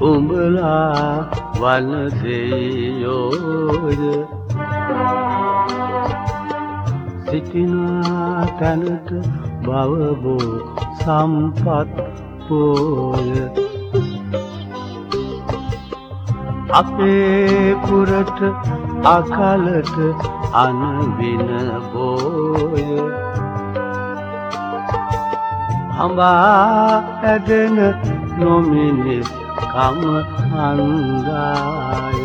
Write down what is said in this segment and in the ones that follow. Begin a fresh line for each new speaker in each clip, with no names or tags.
උඹලා වනසෙයෝය සිටිනා තැනට බවබෝ සම්පත් පෝය. අපේ පුරට අකලට අනවින බෝය හඹා ඇදෙන නොමිනිස් කම හන්දාය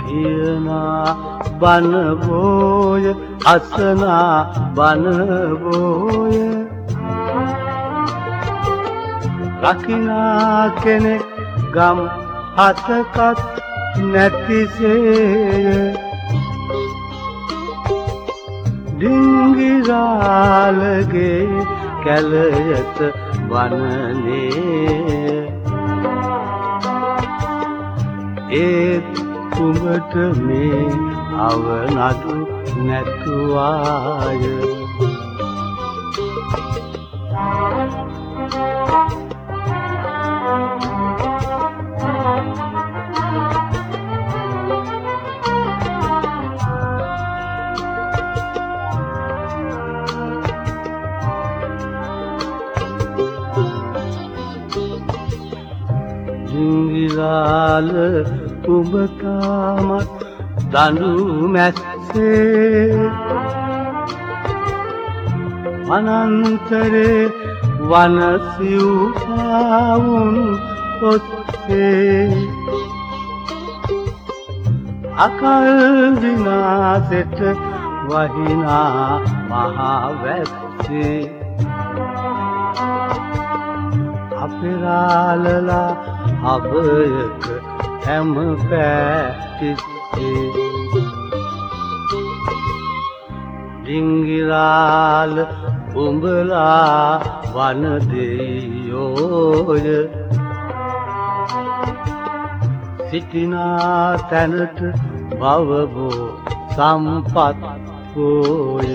කියනා බනබෝය අසනා බනබෝය රකිනා කෙනෙක් ගම් හතකත් නැතිසේය. ඩිංගිරාලගේ කැලයත වනනේ ඒත් කුඹට මේ අවනඩු නැතුවාය. ජිංගිරාල උඹතාමත් දඩු මැස්සේ. අනන්තරේ වනසිව්පාවුන් ඔස්සේ. අකල් විනාසෙට වහිනා මහාවැස්සේ අපෙරාලලා හබයක හැම පැටිස්සේ ඩිංගිරාල උඹලා වනදෙයෝය සිටිනා තැනට බවබෝ සම්පත් පෝය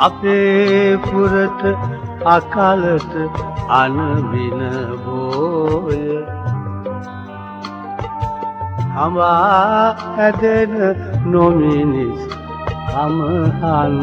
අපේ පුරට අකලට අනවින බෝය. හමා ඇදෙන නොමිනිස් කමහන්දාය